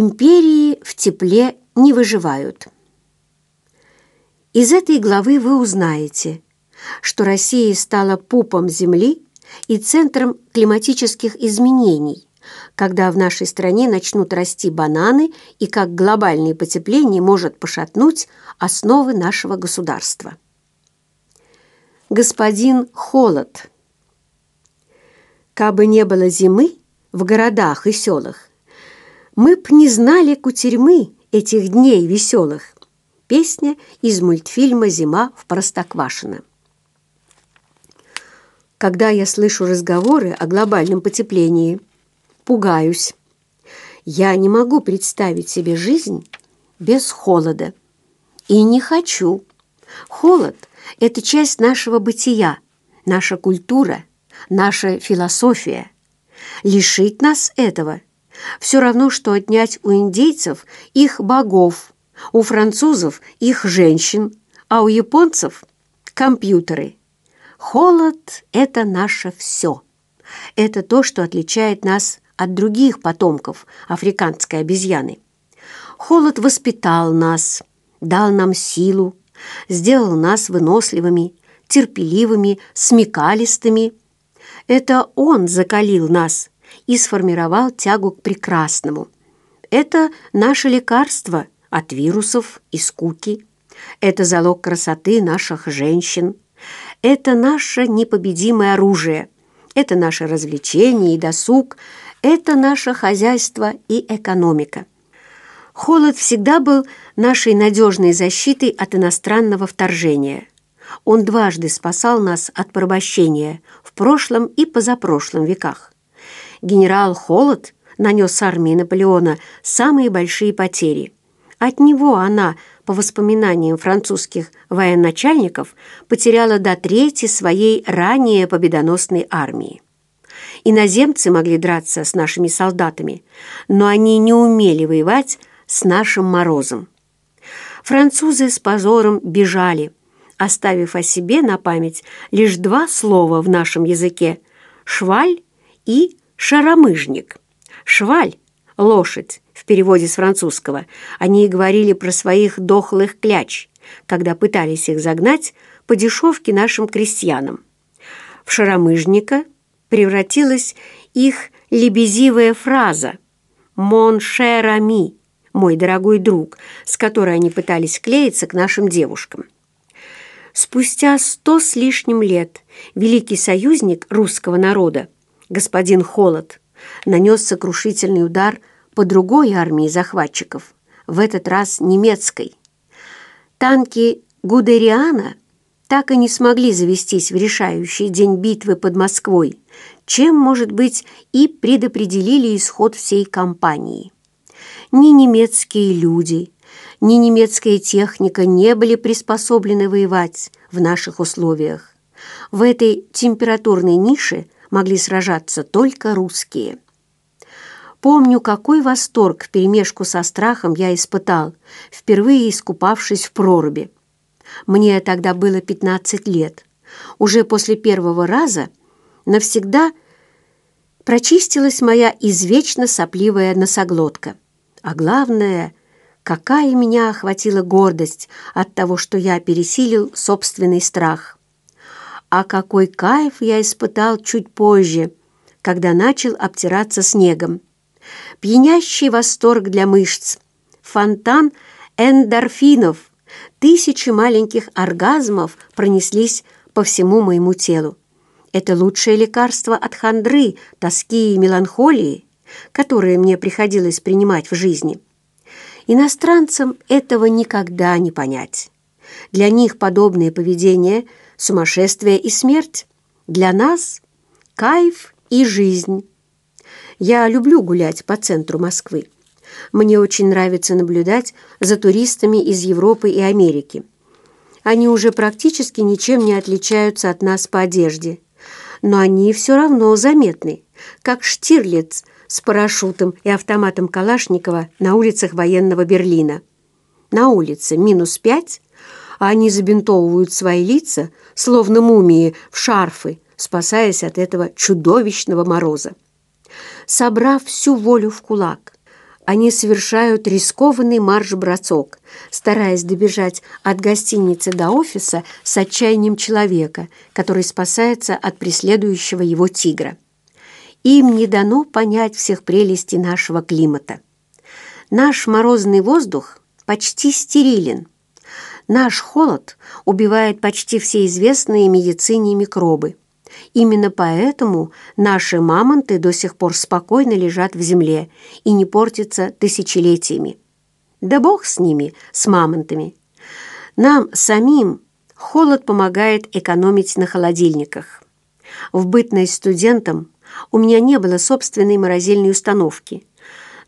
Империи в тепле не выживают. Из этой главы вы узнаете, что Россия стала пупом Земли и центром климатических изменений, когда в нашей стране начнут расти бананы и как глобальное потепление может пошатнуть основы нашего государства. Господин Холод Кабы не было зимы в городах и селах, мы б не знали кутерьмы этих дней веселых. Песня из мультфильма «Зима в Простоквашино». Когда я слышу разговоры о глобальном потеплении, пугаюсь. Я не могу представить себе жизнь без холода. И не хочу. Холод — это часть нашего бытия, наша культура, наша философия. Лишить нас этого — все равно, что отнять у индейцев их богов, у французов их женщин, а у японцев — компьютеры. Холод — это наше все. Это то, что отличает нас от других потомков африканской обезьяны. Холод воспитал нас, дал нам силу, сделал нас выносливыми, терпеливыми, смекалистыми. Это он закалил нас и сформировал тягу к прекрасному. Это наше лекарство от вирусов и скуки. Это залог красоты наших женщин. Это наше непобедимое оружие. Это наше развлечение и досуг. Это наше хозяйство и экономика. Холод всегда был нашей надежной защитой от иностранного вторжения. Он дважды спасал нас от порабощения в прошлом и позапрошлом веках. Генерал Холод нанес армии Наполеона самые большие потери. От него она – по воспоминаниям французских военачальников, потеряла до трети своей ранее победоносной армии. Иноземцы могли драться с нашими солдатами, но они не умели воевать с нашим морозом. Французы с позором бежали, оставив о себе на память лишь два слова в нашем языке – «шваль» и «шаромыжник». «Шваль» – лошадь, в переводе с французского, они говорили про своих дохлых кляч, когда пытались их загнать по дешевке нашим крестьянам. В шаромыжника превратилась их лебезивая фраза «Мон шер ами» – «Мой дорогой друг», с которой они пытались клеиться к нашим девушкам. Спустя сто с лишним лет великий союзник русского народа, господин Холод, нанес сокрушительный удар по другой армии захватчиков, в этот раз немецкой. Танки Гудериана так и не смогли завестись в решающий день битвы под Москвой, чем, может быть, и предопределили исход всей кампании. Ни немецкие люди, ни немецкая техника не были приспособлены воевать в наших условиях. В этой температурной нише могли сражаться только русские. Помню, какой восторг вперемешку со страхом я испытал, впервые искупавшись в проруби. Мне тогда было 15 лет. Уже после первого раза навсегда прочистилась моя извечно сопливая носоглотка. А главное, какая меня охватила гордость от того, что я пересилил собственный страх. А какой кайф я испытал чуть позже, когда начал обтираться снегом пьянящий восторг для мышц, фонтан эндорфинов, тысячи маленьких оргазмов пронеслись по всему моему телу. Это лучшее лекарство от хандры, тоски и меланхолии, которые мне приходилось принимать в жизни. Иностранцам этого никогда не понять. Для них подобное поведение – сумасшествие и смерть. Для нас – кайф и жизнь. Я люблю гулять по центру Москвы. Мне очень нравится наблюдать за туристами из Европы и Америки. Они уже практически ничем не отличаются от нас по одежде. Но они все равно заметны, как Штирлиц с парашютом и автоматом Калашникова на улицах военного Берлина. На улице минус пять, а они забинтовывают свои лица, словно мумии, в шарфы, спасаясь от этого чудовищного мороза собрав всю волю в кулак. Они совершают рискованный марш-бросок, стараясь добежать от гостиницы до офиса с отчаянием человека, который спасается от преследующего его тигра. Им не дано понять всех прелестей нашего климата. Наш морозный воздух почти стерилен. Наш холод убивает почти все известные медицине микробы. Именно поэтому наши мамонты до сих пор спокойно лежат в земле и не портятся тысячелетиями. Да бог с ними, с мамонтами. Нам самим холод помогает экономить на холодильниках. В бытность студентом у меня не было собственной морозильной установки,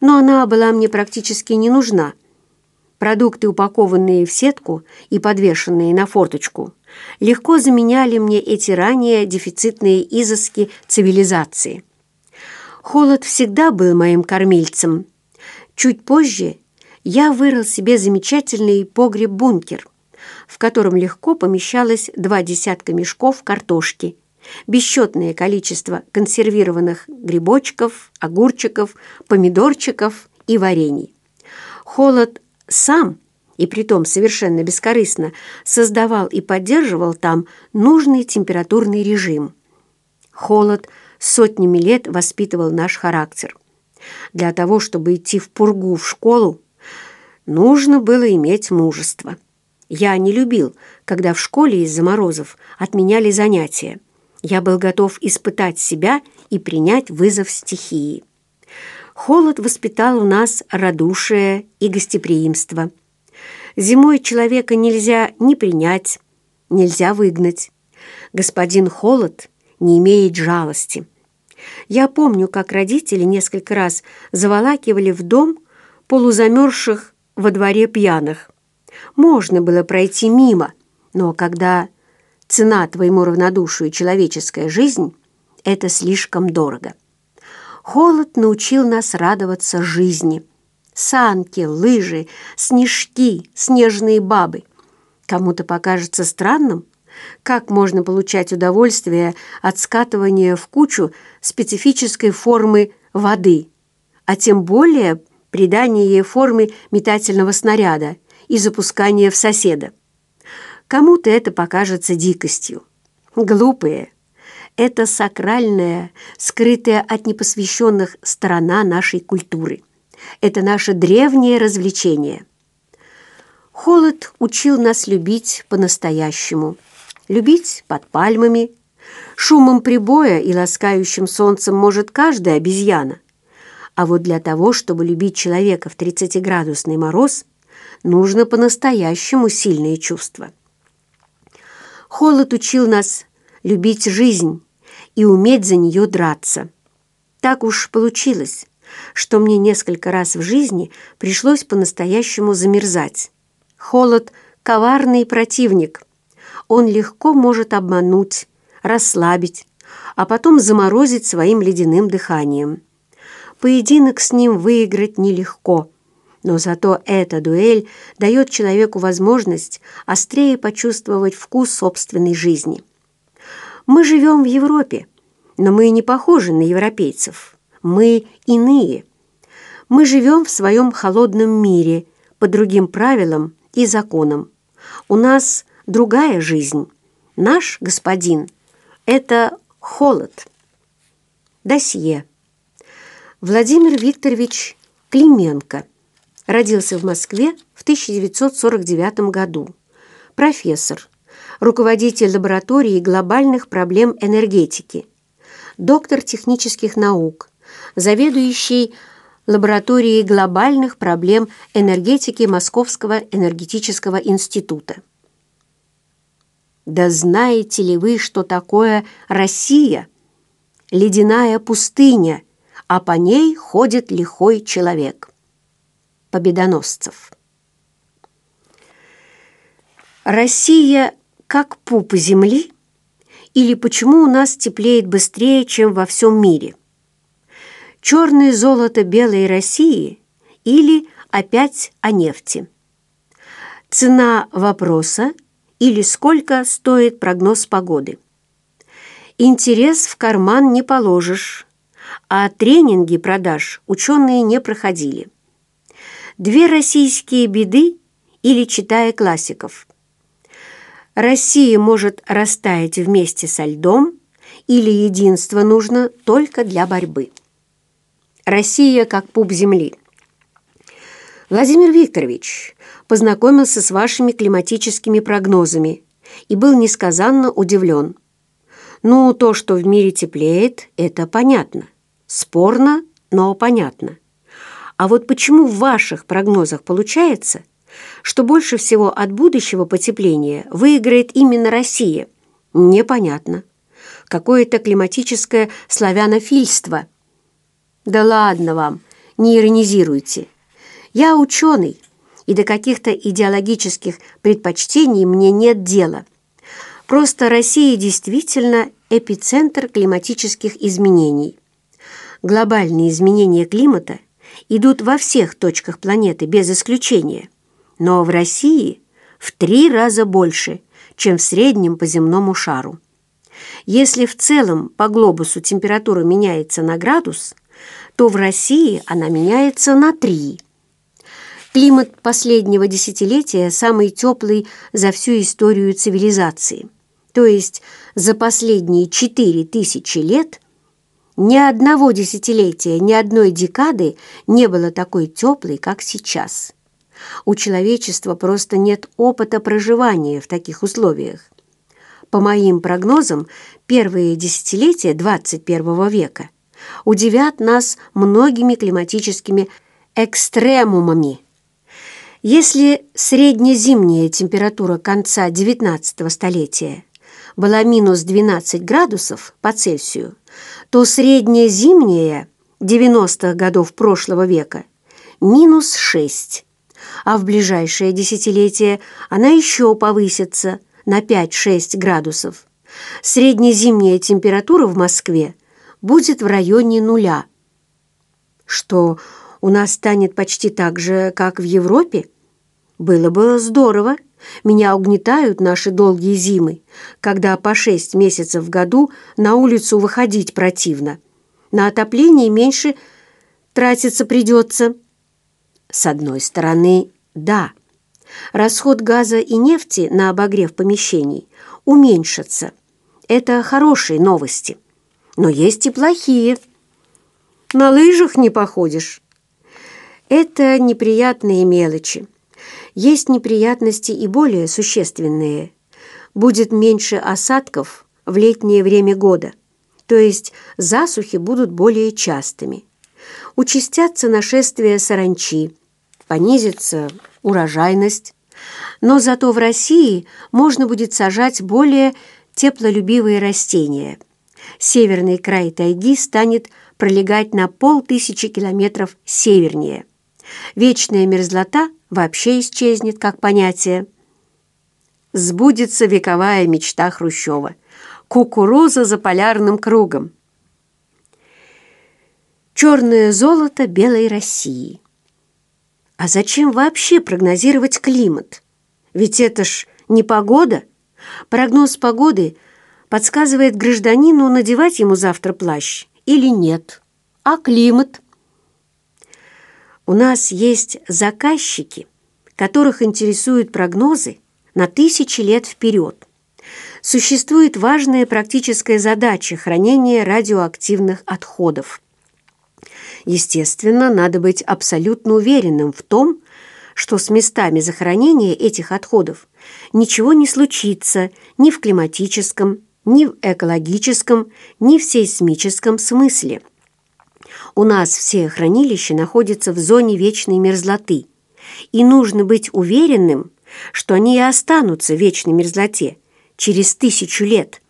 но она была мне практически не нужна. Продукты, упакованные в сетку и подвешенные на форточку – легко заменяли мне эти ранее дефицитные изыски цивилизации. Холод всегда был моим кормильцем. Чуть позже я вырыл себе замечательный погреб-бункер, в котором легко помещалось два десятка мешков картошки, бесчетное количество консервированных грибочков, огурчиков, помидорчиков и варений. Холод сам – и притом совершенно бескорыстно создавал и поддерживал там нужный температурный режим. Холод сотнями лет воспитывал наш характер. Для того, чтобы идти в пургу в школу, нужно было иметь мужество. Я не любил, когда в школе из-за морозов отменяли занятия. Я был готов испытать себя и принять вызов стихии. Холод воспитал у нас радушие и гостеприимство – Зимой человека нельзя ни принять, нельзя выгнать. Господин Холод не имеет жалости. Я помню, как родители несколько раз заволакивали в дом полузамерзших во дворе пьяных. Можно было пройти мимо, но когда цена твоему равнодушию человеческая жизнь, это слишком дорого. Холод научил нас радоваться жизни – санки, лыжи, снежки, снежные бабы. Кому-то покажется странным, как можно получать удовольствие от скатывания в кучу специфической формы воды, а тем более придания ей формы метательного снаряда и запускания в соседа. Кому-то это покажется дикостью. Глупые. Это сакральная, скрытая от непосвященных сторона нашей культуры. Это наше древнее развлечение. Холод учил нас любить по-настоящему. Любить под пальмами. Шумом прибоя и ласкающим солнцем может каждая обезьяна. А вот для того, чтобы любить человека в 30-градусный мороз, нужно по-настоящему сильные чувства. Холод учил нас любить жизнь и уметь за нее драться. Так уж получилось, что мне несколько раз в жизни пришлось по-настоящему замерзать. Холод — коварный противник. Он легко может обмануть, расслабить, а потом заморозить своим ледяным дыханием. Поединок с ним выиграть нелегко, но зато эта дуэль дает человеку возможность острее почувствовать вкус собственной жизни. Мы живем в Европе, но мы не похожи на европейцев. Мы иные. Мы живем в своем холодном мире по другим правилам и законам. У нас другая жизнь. Наш господин – это холод. Досье. Владимир Викторович Клименко родился в Москве в 1949 году. Профессор, руководитель лаборатории глобальных проблем энергетики, доктор технических наук, заведующий лабораторией глобальных проблем энергетики Московского энергетического института. Да знаете ли вы, что такое Россия? Ледяная пустыня, а по ней ходит лихой человек. Победоносцев. Россия как пуп земли? Или почему у нас теплеет быстрее, чем во всем мире? черное золото белой России или опять о нефти. Цена вопроса или сколько стоит прогноз погоды. Интерес в карман не положишь, а тренинги продаж ученые не проходили. Две российские беды или читая классиков. Россия может растаять вместе со льдом, или единство нужно только для борьбы. Россия как пуп земли. Владимир Викторович познакомился с вашими климатическими прогнозами и был несказанно удивлен. Ну, то, что в мире теплеет, это понятно. Спорно, но понятно. А вот почему в ваших прогнозах получается, что больше всего от будущего потепления выиграет именно Россия, непонятно. Какое-то климатическое славянофильство. Да ладно вам, не иронизируйте. Я ученый, и до каких-то идеологических предпочтений мне нет дела. Просто Россия действительно эпицентр климатических изменений. Глобальные изменения климата – идут во всех точках планеты без исключения, но в России в три раза больше, чем в среднем по земному шару. Если в целом по глобусу температура меняется на градус, то в России она меняется на три. Климат последнего десятилетия самый теплый за всю историю цивилизации. То есть за последние четыре тысячи лет – ни одного десятилетия, ни одной декады не было такой теплой, как сейчас. У человечества просто нет опыта проживания в таких условиях. По моим прогнозам, первые десятилетия 21 века удивят нас многими климатическими экстремумами. Если среднезимняя температура конца XIX столетия была минус 12 градусов по Цельсию, то средняя зимняя 90-х годов прошлого века минус 6, а в ближайшее десятилетие она еще повысится на 5-6 градусов. Среднезимняя температура в Москве будет в районе нуля. Что у нас станет почти так же, как в Европе? Было бы здорово. Меня угнетают наши долгие зимы, когда по шесть месяцев в году на улицу выходить противно. На отопление меньше тратиться придется. С одной стороны, да, расход газа и нефти на обогрев помещений уменьшится. Это хорошие новости. Но есть и плохие. На лыжах не походишь. Это неприятные мелочи. Есть неприятности и более существенные. Будет меньше осадков в летнее время года, то есть засухи будут более частыми. Участятся нашествия саранчи, понизится урожайность. Но зато в России можно будет сажать более теплолюбивые растения. Северный край тайги станет пролегать на полтысячи километров севернее. Вечная мерзлота вообще исчезнет как понятие. Сбудется вековая мечта Хрущева. Кукуруза за полярным кругом. Черное золото белой России. А зачем вообще прогнозировать климат? Ведь это ж не погода. Прогноз погоды подсказывает гражданину, надевать ему завтра плащ или нет. А климат – у нас есть заказчики, которых интересуют прогнозы на тысячи лет вперед. Существует важная практическая задача хранения радиоактивных отходов. Естественно, надо быть абсолютно уверенным в том, что с местами захоронения этих отходов ничего не случится ни в климатическом, ни в экологическом, ни в сейсмическом смысле. У нас все хранилища находятся в зоне вечной мерзлоты, и нужно быть уверенным, что они и останутся в вечной мерзлоте через тысячу лет.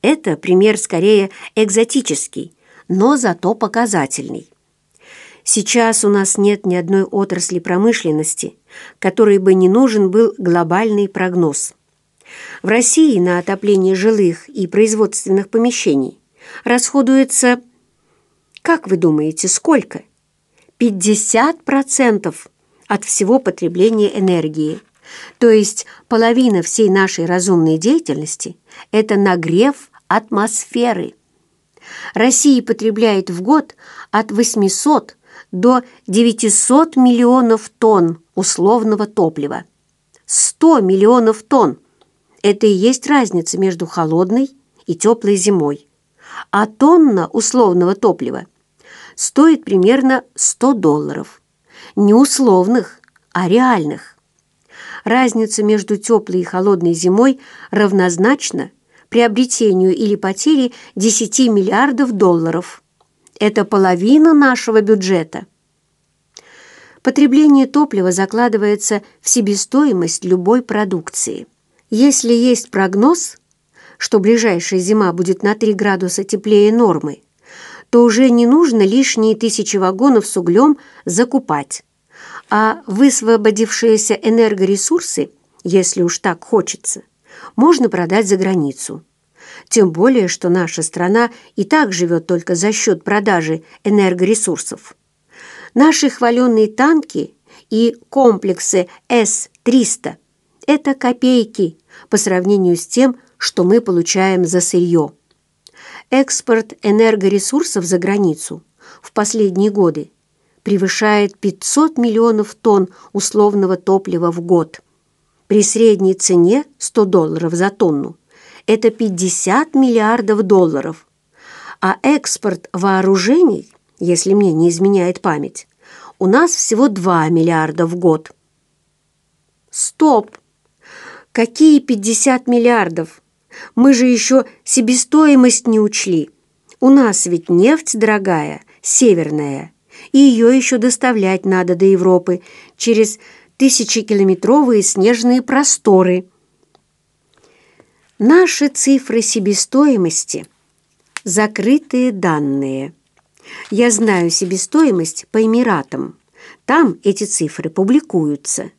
Это пример скорее экзотический, но зато показательный. Сейчас у нас нет ни одной отрасли промышленности, которой бы не нужен был глобальный прогноз. В России на отопление жилых и производственных помещений расходуется как вы думаете, сколько? 50% от всего потребления энергии. То есть половина всей нашей разумной деятельности – это нагрев атмосферы. Россия потребляет в год от 800 до до 900 миллионов тонн условного топлива. 100 миллионов тонн – это и есть разница между холодной и теплой зимой. А тонна условного топлива стоит примерно 100 долларов. Не условных, а реальных. Разница между теплой и холодной зимой равнозначна приобретению или потере 10 миллиардов долларов. Это половина нашего бюджета. Потребление топлива закладывается в себестоимость любой продукции. Если есть прогноз, что ближайшая зима будет на 3 градуса теплее нормы, то уже не нужно лишние тысячи вагонов с углем закупать, а высвободившиеся энергоресурсы, если уж так хочется, можно продать за границу. Тем более, что наша страна и так живет только за счет продажи энергоресурсов. Наши хваленные танки и комплексы С-300 – это копейки по сравнению с тем, что мы получаем за сырье. Экспорт энергоресурсов за границу в последние годы превышает 500 миллионов тонн условного топлива в год. При средней цене 100 долларов за тонну это 50 миллиардов долларов. А экспорт вооружений, если мне не изменяет память, у нас всего 2 миллиарда в год. Стоп! Какие 50 миллиардов? Мы же еще себестоимость не учли. У нас ведь нефть дорогая, северная, и ее еще доставлять надо до Европы через тысячекилометровые снежные просторы – Наши цифры себестоимости – закрытые данные. Я знаю себестоимость по Эмиратам. Там эти цифры публикуются.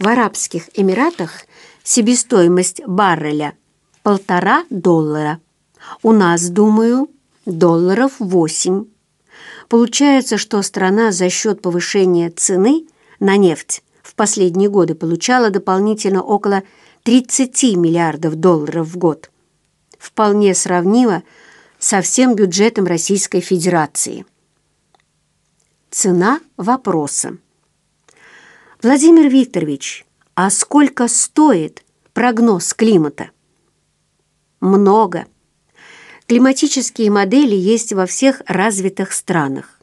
В Арабских Эмиратах себестоимость барреля – полтора доллара. У нас, думаю, долларов восемь. Получается, что страна за счет повышения цены на нефть в последние годы получала дополнительно около 30 миллиардов долларов в год. Вполне сравнимо со всем бюджетом Российской Федерации. Цена вопроса. Владимир Викторович, а сколько стоит прогноз климата? Много. Климатические модели есть во всех развитых странах.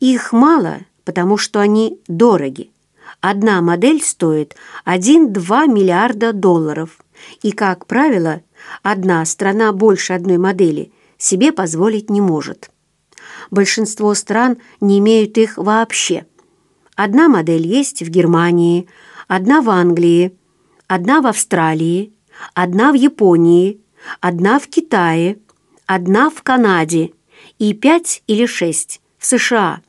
Их мало, потому что они дороги. Одна модель стоит 1-2 миллиарда долларов, и, как правило, одна страна больше одной модели себе позволить не может. Большинство стран не имеют их вообще. Одна модель есть в Германии, одна в Англии, одна в Австралии, одна в Японии, одна в Китае, одна в Канаде и пять или шесть в США.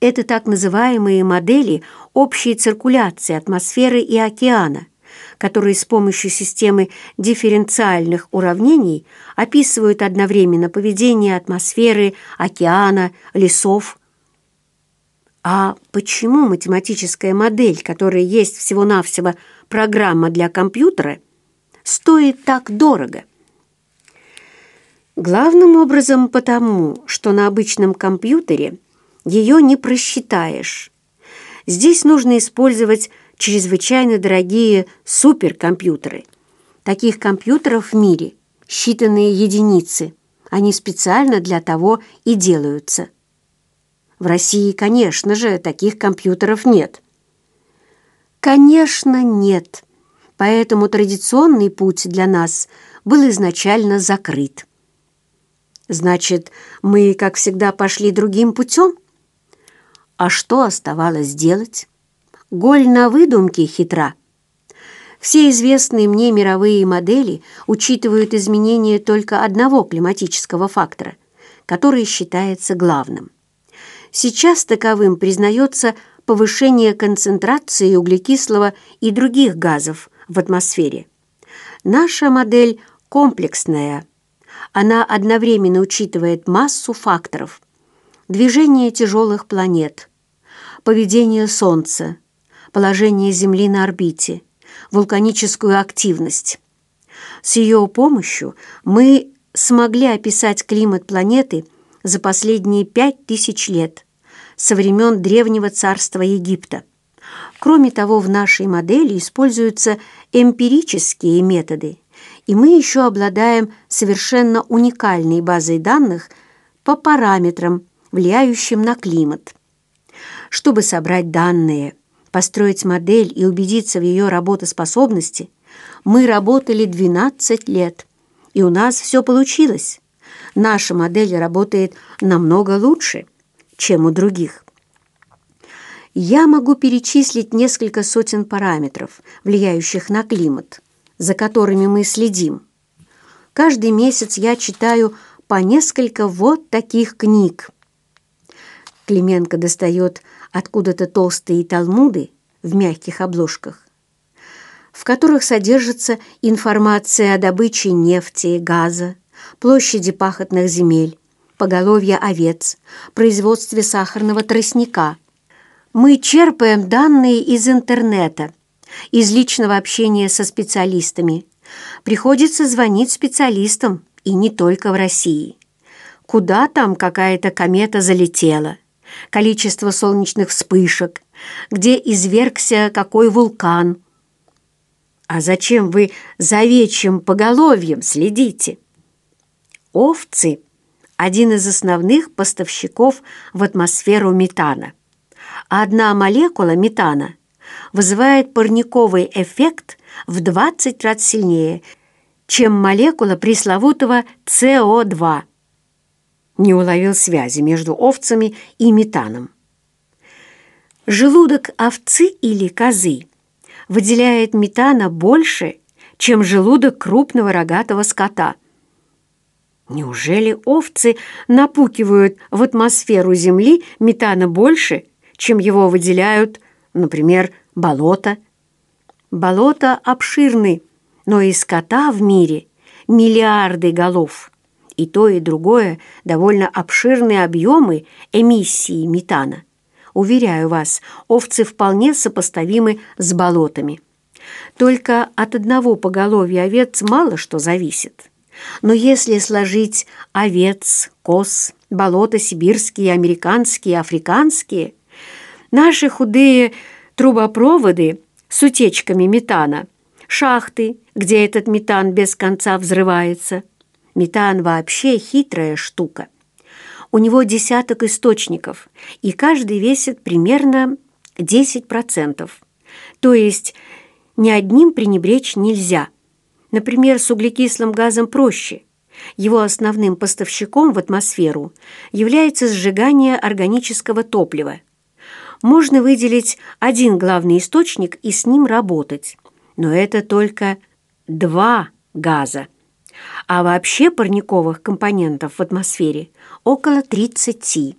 Это так называемые модели общей циркуляции атмосферы и океана, которые с помощью системы дифференциальных уравнений описывают одновременно поведение атмосферы, океана, лесов. А почему математическая модель, которая есть всего-навсего программа для компьютера, стоит так дорого? Главным образом потому, что на обычном компьютере ее не просчитаешь, Здесь нужно использовать чрезвычайно дорогие суперкомпьютеры. Таких компьютеров в мире считанные единицы. Они специально для того и делаются. В России, конечно же, таких компьютеров нет. Конечно, нет. Поэтому традиционный путь для нас был изначально закрыт. Значит, мы, как всегда, пошли другим путем? А что оставалось делать? Голь на выдумке хитра. Все известные мне мировые модели учитывают изменение только одного климатического фактора, который считается главным. Сейчас таковым признается повышение концентрации углекислого и других газов в атмосфере. Наша модель комплексная. Она одновременно учитывает массу факторов, движение тяжелых планет, поведение Солнца, положение Земли на орбите, вулканическую активность. С ее помощью мы смогли описать климат планеты за последние пять тысяч лет со времен древнего царства Египта. Кроме того, в нашей модели используются эмпирические методы, и мы еще обладаем совершенно уникальной базой данных по параметрам, влияющим на климат. Чтобы собрать данные, построить модель и убедиться в ее работоспособности, мы работали 12 лет, и у нас все получилось. Наша модель работает намного лучше, чем у других. Я могу перечислить несколько сотен параметров, влияющих на климат, за которыми мы следим. Каждый месяц я читаю по несколько вот таких книг. Клименко достает откуда-то толстые талмуды в мягких обложках, в которых содержится информация о добыче нефти, газа, площади пахотных земель, поголовья овец, производстве сахарного тростника – мы черпаем данные из интернета, из личного общения со специалистами. Приходится звонить специалистам, и не только в России. Куда там какая-то комета залетела? Количество солнечных вспышек? Где извергся какой вулкан? А зачем вы за овечьим поголовьем следите? Овцы – один из основных поставщиков в атмосферу метана – одна молекула метана вызывает парниковый эффект в 20 раз сильнее, чем молекула пресловутого СО2. Не уловил связи между овцами и метаном. Желудок овцы или козы выделяет метана больше, чем желудок крупного рогатого скота. Неужели овцы напукивают в атмосферу Земли метана больше, чем его выделяют, например, болота. Болота обширны, но и скота в мире миллиарды голов. И то, и другое довольно обширные объемы эмиссии метана. Уверяю вас, овцы вполне сопоставимы с болотами. Только от одного поголовья овец мало что зависит. Но если сложить овец, коз, болота сибирские, американские, африканские – Наши худые трубопроводы с утечками метана, шахты, где этот метан без конца взрывается. Метан вообще хитрая штука. У него десяток источников, и каждый весит примерно 10%. То есть ни одним пренебречь нельзя. Например, с углекислым газом проще. Его основным поставщиком в атмосферу является сжигание органического топлива можно выделить один главный источник и с ним работать. Но это только два газа. А вообще парниковых компонентов в атмосфере около 30.